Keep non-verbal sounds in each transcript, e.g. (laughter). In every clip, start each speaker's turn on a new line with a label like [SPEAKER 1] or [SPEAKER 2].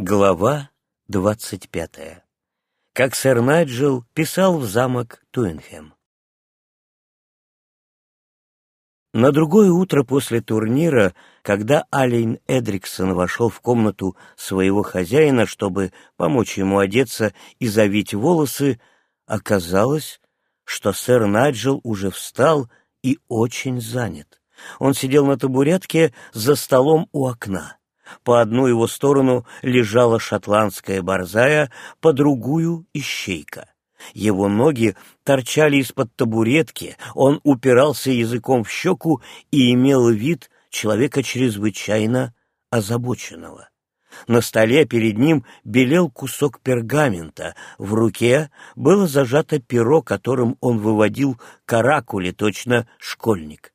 [SPEAKER 1] Глава двадцать пятая. Как сэр Найджел писал в замок Туинхэм. На другое утро после турнира, когда Алейн Эдриксон вошел в комнату своего хозяина, чтобы помочь ему одеться и завить волосы, оказалось, что сэр Найджел уже встал и очень занят. Он сидел на табуретке за столом у окна. По одну его сторону лежала шотландская борзая, по другую — ищейка. Его ноги торчали из-под табуретки, он упирался языком в щеку и имел вид человека чрезвычайно озабоченного. На столе перед ним белел кусок пергамента, в руке было зажато перо, которым он выводил каракули, точно школьник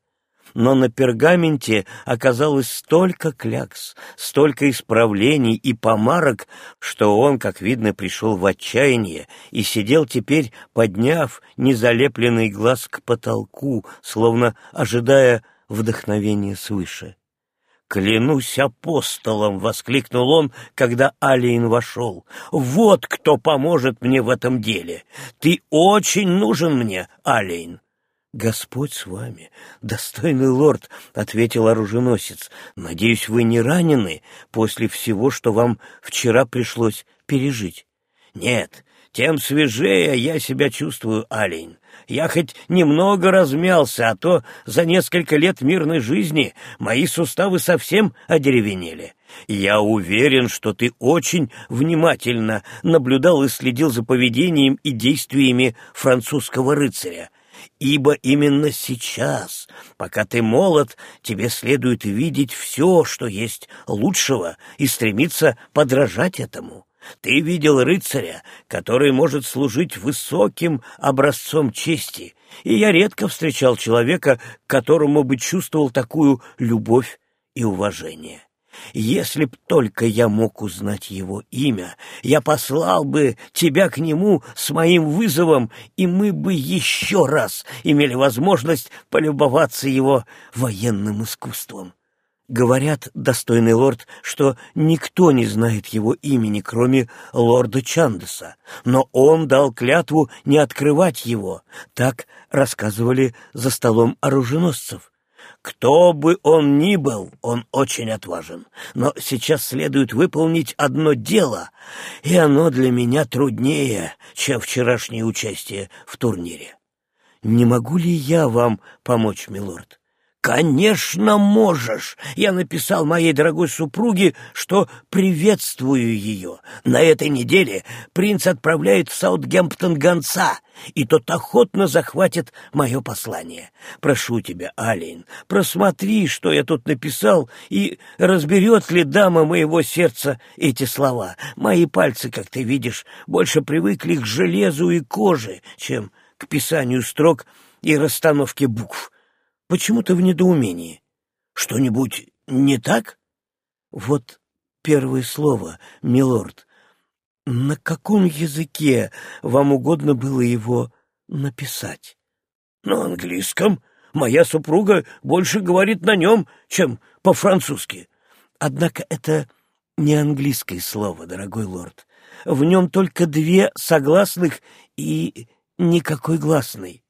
[SPEAKER 1] но на пергаменте оказалось столько клякс, столько исправлений и помарок, что он, как видно, пришел в отчаяние и сидел теперь, подняв незалепленный глаз к потолку, словно ожидая вдохновения свыше. «Клянусь апостолом!» — воскликнул он, когда Алиин вошел. «Вот кто поможет мне в этом деле! Ты очень нужен мне, Алиин!» «Господь с вами, достойный лорд», — ответил оруженосец. «Надеюсь, вы не ранены после всего, что вам вчера пришлось пережить». «Нет, тем свежее я себя чувствую, Алень. Я хоть немного размялся, а то за несколько лет мирной жизни мои суставы совсем одеревенели. Я уверен, что ты очень внимательно наблюдал и следил за поведением и действиями французского рыцаря ибо именно сейчас, пока ты молод, тебе следует видеть все, что есть лучшего, и стремиться подражать этому. Ты видел рыцаря, который может служить высоким образцом чести, и я редко встречал человека, которому бы чувствовал такую любовь и уважение. Если б только я мог узнать его имя, я послал бы тебя к нему с моим вызовом, и мы бы еще раз имели возможность полюбоваться его военным искусством. Говорят, достойный лорд, что никто не знает его имени, кроме лорда Чандеса, но он дал клятву не открывать его. Так рассказывали за столом оруженосцев. Кто бы он ни был, он очень отважен. Но сейчас следует выполнить одно дело, и оно для меня труднее, чем вчерашнее участие в турнире. Не могу ли я вам помочь, милорд? «Конечно можешь! Я написал моей дорогой супруге, что приветствую ее. На этой неделе принц отправляет в Саутгемптон гонца, и тот охотно захватит мое послание. Прошу тебя, Алин, просмотри, что я тут написал, и разберет ли дама моего сердца эти слова. Мои пальцы, как ты видишь, больше привыкли к железу и коже, чем к писанию строк и расстановке букв». Почему ты в недоумении? Что-нибудь не так? Вот первое слово, милорд. На каком языке вам угодно было его написать? На английском. Моя супруга больше говорит на нем, чем по-французски. Однако это не английское слово, дорогой лорд. В нем только две согласных и никакой гласный.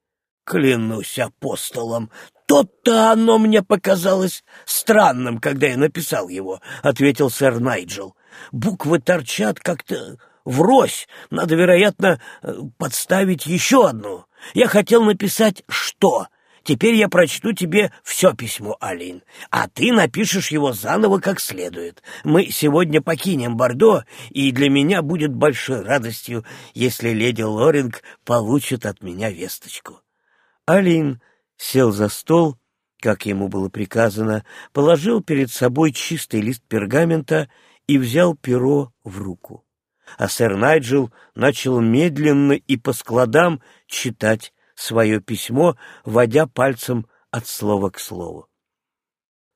[SPEAKER 1] Клянусь апостолом, «То-то оно мне показалось странным, когда я написал его», — ответил сэр Найджел. «Буквы торчат как-то врозь. Надо, вероятно, подставить еще одну. Я хотел написать «что». Теперь я прочту тебе все письмо, Алин, а ты напишешь его заново как следует. Мы сегодня покинем Бордо, и для меня будет большой радостью, если леди Лоринг получит от меня весточку». Алин сел за стол, как ему было приказано, положил перед собой чистый лист пергамента и взял перо в руку. А сэр Найджел начал медленно и по складам читать свое письмо, водя пальцем от слова к слову.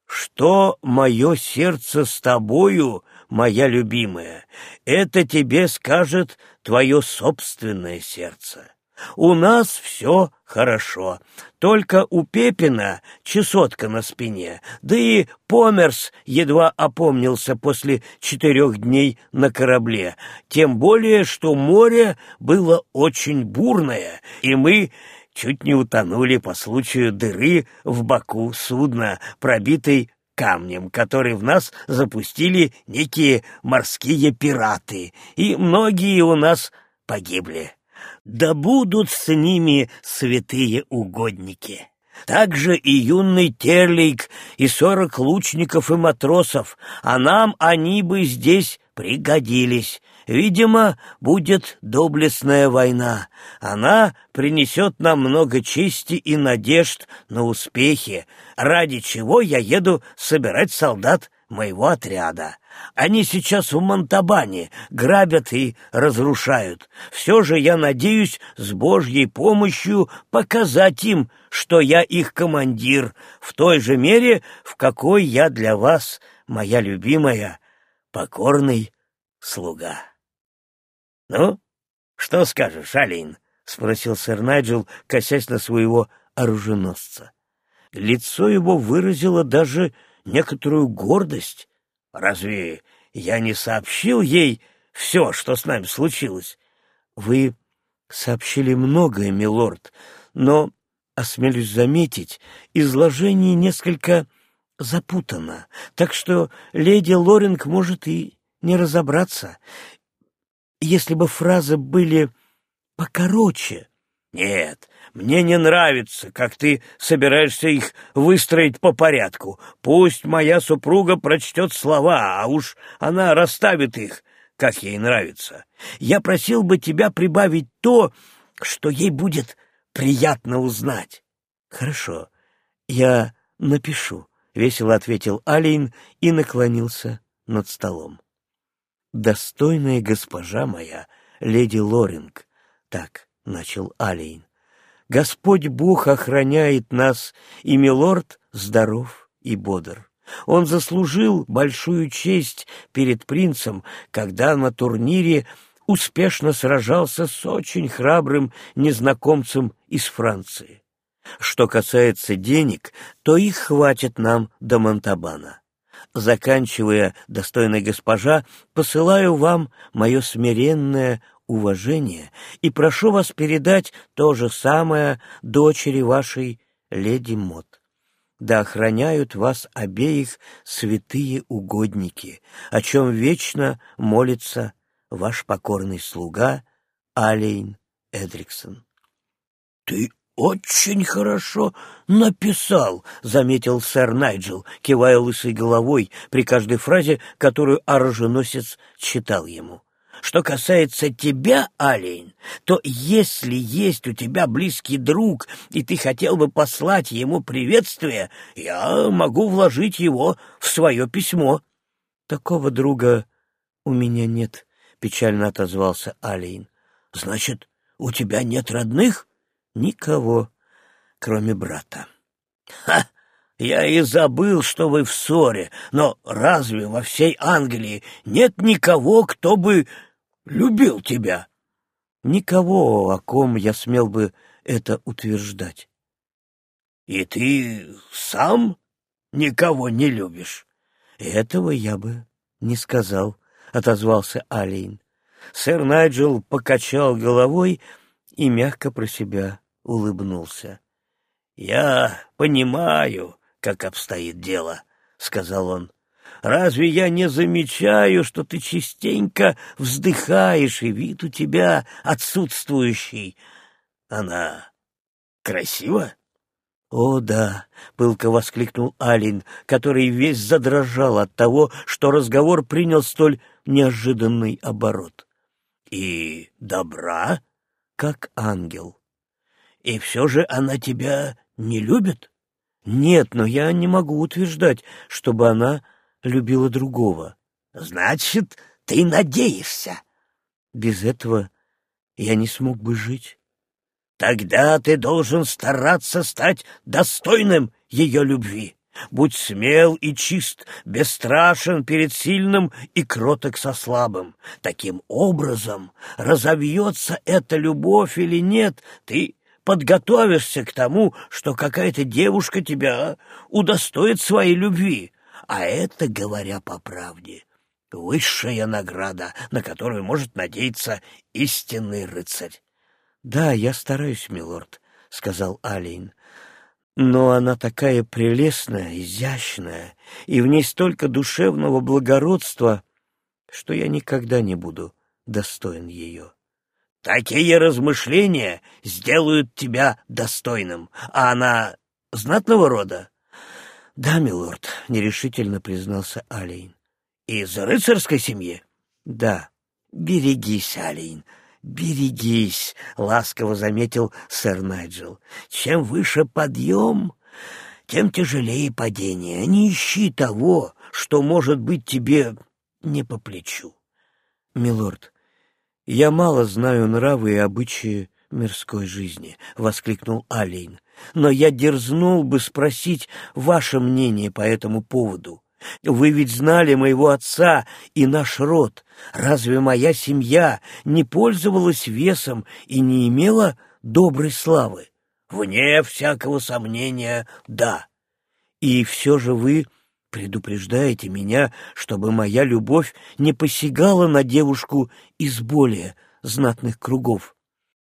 [SPEAKER 1] «Что мое сердце с тобою, моя любимая, это тебе скажет твое собственное сердце. У нас все хорошо. Только у Пепина чесотка на спине, да и Померс едва опомнился после четырех дней на корабле. Тем более, что море было очень бурное, и мы чуть не утонули по случаю дыры в боку судна, пробитой камнем, который в нас запустили некие морские пираты, и многие у нас погибли да будут с ними святые угодники. Также и юный Терлик, и сорок лучников и матросов, а нам они бы здесь пригодились. Видимо, будет доблестная война. Она принесет нам много чести и надежд на успехи, ради чего я еду собирать солдат моего отряда. Они сейчас в Монтабане грабят и разрушают. Все же я надеюсь с Божьей помощью показать им, что я их командир, в той же мере, в какой я для вас, моя любимая, покорный слуга. — Ну, что скажешь, Алин? — спросил сэр Найджел, косясь на своего оруженосца. Лицо его выразило даже некоторую гордость. Разве я не сообщил ей все, что с нами случилось? Вы сообщили многое, милорд, но, осмелюсь заметить, изложение несколько запутано, так что леди Лоринг может и не разобраться. Если бы фразы были покороче... Нет, мне не нравится, как ты собираешься их выстроить по порядку. Пусть моя супруга прочтет слова, а уж она расставит их, как ей нравится. Я просил бы тебя прибавить то, что ей будет приятно узнать. — Хорошо, я напишу, — весело ответил Алин и наклонился над столом. — Достойная госпожа моя, леди Лоринг, — так начал Алейн. Господь Бог охраняет нас, и милорд здоров и бодр. Он заслужил большую честь перед принцем, когда на турнире успешно сражался с очень храбрым незнакомцем из Франции. Что касается денег, то их хватит нам до Монтабана. Заканчивая, достойная госпожа, посылаю вам мое смиренное уважение и прошу вас передать то же самое дочери вашей, леди Мот. Да охраняют вас обеих святые угодники, о чем вечно молится ваш покорный слуга Алейн Эдриксон. — Ты очень хорошо написал, — заметил сэр Найджел, кивая лысой головой при каждой фразе, которую оруженосец читал ему. Что касается тебя, Алейн, то если есть у тебя близкий друг, и ты хотел бы послать ему приветствие, я могу вложить его в свое письмо. — Такого друга у меня нет, — печально отозвался Алейн. — Значит, у тебя нет родных? — Никого, кроме брата. — Ха! Я и забыл, что вы в ссоре, но разве во всей Англии нет никого, кто бы любил тебя. Никого, о ком я смел бы это утверждать. И ты сам никого не любишь? Этого я бы не сказал, — отозвался Алейн. Сэр Найджел покачал головой и мягко про себя улыбнулся. — Я понимаю, как обстоит дело, — сказал он. Разве я не замечаю, что ты частенько вздыхаешь, и вид у тебя отсутствующий? Она красива? — О, да! — пылко воскликнул Алин, который весь задрожал от того, что разговор принял столь неожиданный оборот. — И добра, как ангел. И все же она тебя не любит? — Нет, но я не могу утверждать, чтобы она любила другого. Значит, ты надеешься. Без этого я не смог бы жить. Тогда ты должен стараться стать достойным ее любви. Будь смел и чист, бесстрашен перед сильным и кроток со слабым. Таким образом, разовьется эта любовь или нет, ты подготовишься к тому, что какая-то девушка тебя удостоит своей любви. А это, говоря по правде, высшая награда, на которую может надеяться истинный рыцарь. — Да, я стараюсь, милорд, — сказал Алейн. — Но она такая прелестная, изящная, и в ней столько душевного благородства, что я никогда не буду достоин ее. — Такие размышления сделают тебя достойным, а она знатного рода? — Да, милорд, — нерешительно признался Алейн. — Из рыцарской семьи? — Да. — Берегись, Алейн, «Берегись», — ласково заметил сэр Найджел. «Чем выше подъем, тем тяжелее падение. Не ищи того, что может быть тебе не по плечу». «Милорд, я мало знаю нравы и обычаи мирской жизни», — воскликнул Алейн. «Но я дерзнул бы спросить ваше мнение по этому поводу. Вы ведь знали моего отца и наш род. Разве моя семья не пользовалась весом и не имела доброй славы? Вне всякого сомнения, да. И все же вы предупреждаете меня, чтобы моя любовь не посягала на девушку из более знатных кругов.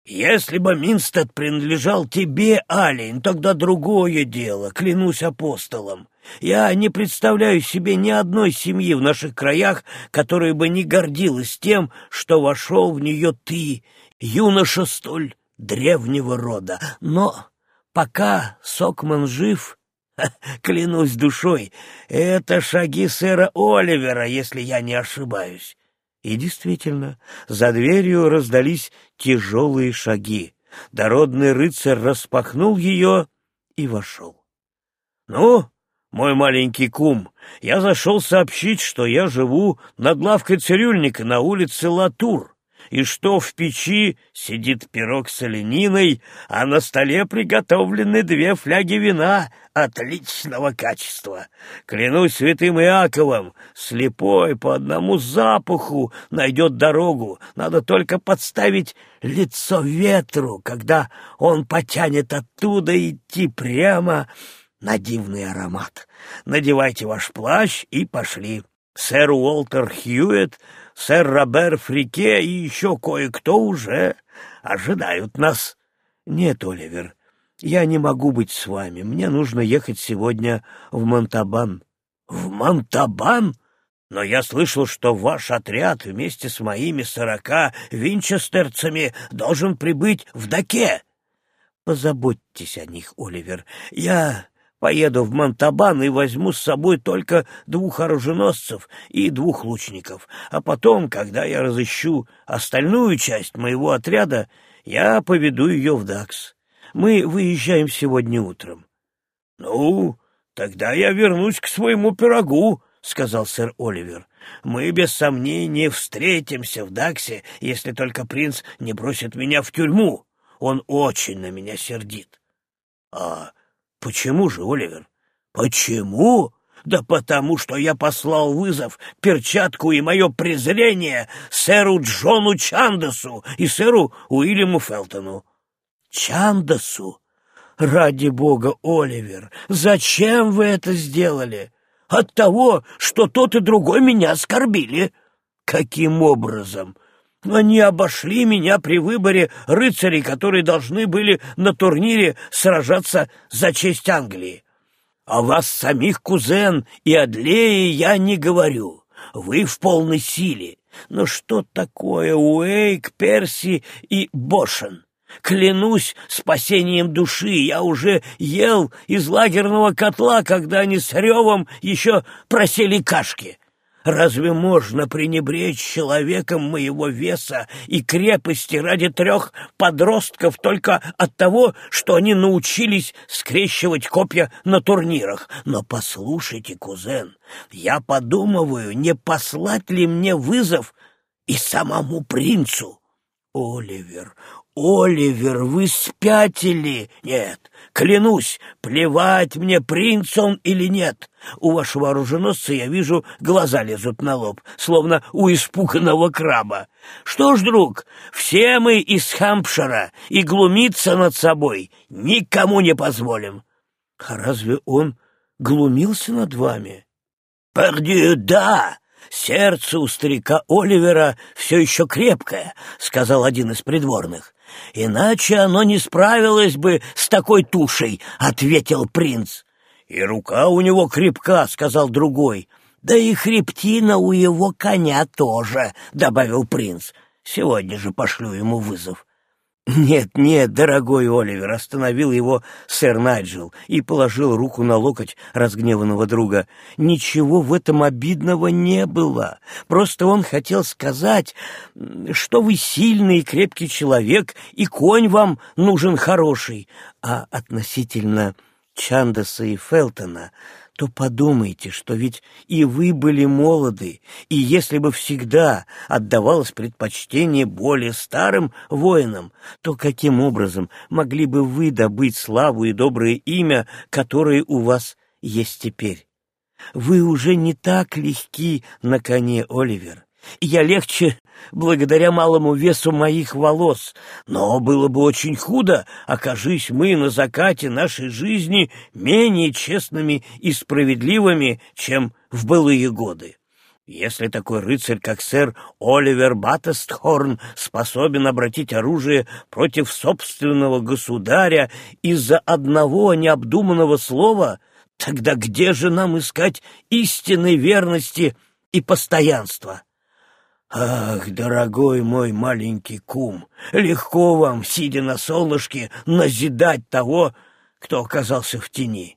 [SPEAKER 1] Если бы Минстед принадлежал тебе, Алень, тогда другое дело, клянусь апостолом. Я не представляю себе ни одной семьи в наших краях, которая бы не гордилась тем, что вошел в нее ты, юноша столь древнего рода. Но пока Сокман жив, (laughs) клянусь душой, это шаги сэра Оливера, если я не ошибаюсь. И действительно, за дверью раздались тяжелые шаги. Дородный рыцарь распахнул ее и вошел. — Ну, мой маленький кум, я зашел сообщить, что я живу над лавкой цирюльника на улице Латур, и что в печи сидит пирог с олениной, а на столе приготовлены две фляги вина отличного качества. Клянусь святым Иаковом, слепой по одному запаху найдет дорогу, надо только подставить лицо ветру, когда он потянет оттуда идти прямо на дивный аромат. Надевайте ваш плащ и пошли. Сэр Уолтер Хьюетт, сэр Робер Фрике и еще кое-кто уже ожидают нас. Нет, Оливер, я не могу быть с вами. Мне нужно ехать сегодня в Монтабан. В Монтабан? Но я слышал, что ваш отряд вместе с моими сорока винчестерцами должен прибыть в Даке. Позаботьтесь о них, Оливер. Я Поеду в Монтабан и возьму с собой только двух оруженосцев и двух лучников, а потом, когда я разыщу остальную часть моего отряда, я поведу ее в Дакс. Мы выезжаем сегодня утром. — Ну, тогда я вернусь к своему пирогу, — сказал сэр Оливер. — Мы, без сомнения, встретимся в Даксе, если только принц не бросит меня в тюрьму. Он очень на меня сердит. — А Почему же, Оливер? Почему? Да потому что я послал вызов, перчатку и мое презрение сэру Джону Чандасу и сэру Уильяму Фелтону. Чандасу? Ради бога, Оливер, зачем вы это сделали? От того, что тот и другой меня оскорбили. Каким образом? Они обошли меня при выборе рыцарей, которые должны были на турнире сражаться за честь Англии. О вас самих, кузен, и Адлее я не говорю. Вы в полной силе. Но что такое Уэйк, Перси и Бошен? Клянусь спасением души, я уже ел из лагерного котла, когда они с ревом еще просели кашки. Разве можно пренебречь человеком моего веса и крепости ради трех подростков только от того, что они научились скрещивать копья на турнирах? Но послушайте, кузен, я подумываю, не послать ли мне вызов и самому принцу. Оливер, Оливер, вы спятили? Нет, клянусь, плевать мне, принц он или нет. У вашего оруженосца, я вижу, глаза лезут на лоб, словно у испуганного краба. Что ж, друг, все мы из Хампшира, и глумиться над собой никому не позволим. А разве он глумился над вами? Пардию, да! Сердце у старика Оливера все еще крепкое, — сказал один из придворных. «Иначе оно не справилось бы с такой тушей», — ответил принц. «И рука у него крепка», — сказал другой. «Да и хребтина у его коня тоже», — добавил принц. «Сегодня же пошлю ему вызов». «Нет, нет, дорогой Оливер!» — остановил его сэр Найджел и положил руку на локоть разгневанного друга. «Ничего в этом обидного не было. Просто он хотел сказать, что вы сильный и крепкий человек, и конь вам нужен хороший. А относительно Чандаса и Фелтона то подумайте, что ведь и вы были молоды, и если бы всегда отдавалось предпочтение более старым воинам, то каким образом могли бы вы добыть славу и доброе имя, которые у вас есть теперь? Вы уже не так легки на коне, Оливер. Я легче благодаря малому весу моих волос, но было бы очень худо, окажись мы на закате нашей жизни менее честными и справедливыми, чем в былые годы. Если такой рыцарь, как сэр Оливер Баттестхорн, способен обратить оружие против собственного государя из-за одного необдуманного слова, тогда где же нам искать истинной верности и постоянства? «Ах, дорогой мой маленький кум, легко вам, сидя на солнышке, назидать того, кто оказался в тени.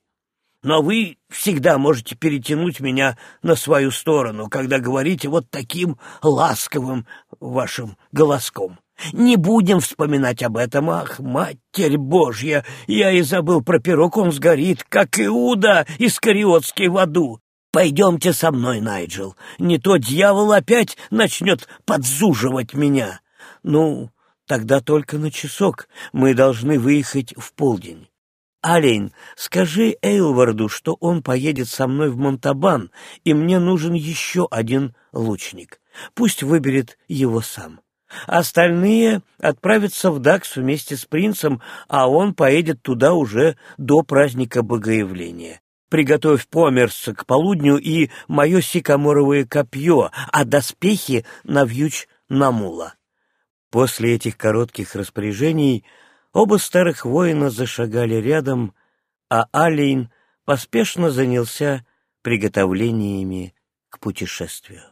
[SPEAKER 1] Но вы всегда можете перетянуть меня на свою сторону, когда говорите вот таким ласковым вашим голоском. Не будем вспоминать об этом. Ах, Матерь Божья, я и забыл про пирог, он сгорит, как Иуда Искариотский в аду. Пойдемте со мной, Найджел. Не то дьявол опять начнет подзуживать меня. Ну, тогда только на часок. Мы должны выехать в полдень. Алейн, скажи Эйлварду, что он поедет со мной в Монтабан, и мне нужен еще один лучник. Пусть выберет его сам. Остальные отправятся в Дакс вместе с принцем, а он поедет туда уже до праздника Богоявления приготовь померз к полудню и мое сикаморовое копье, а доспехи навьючь на мула». После этих коротких распоряжений оба старых воина зашагали рядом, а Алейн поспешно занялся приготовлениями к путешествию.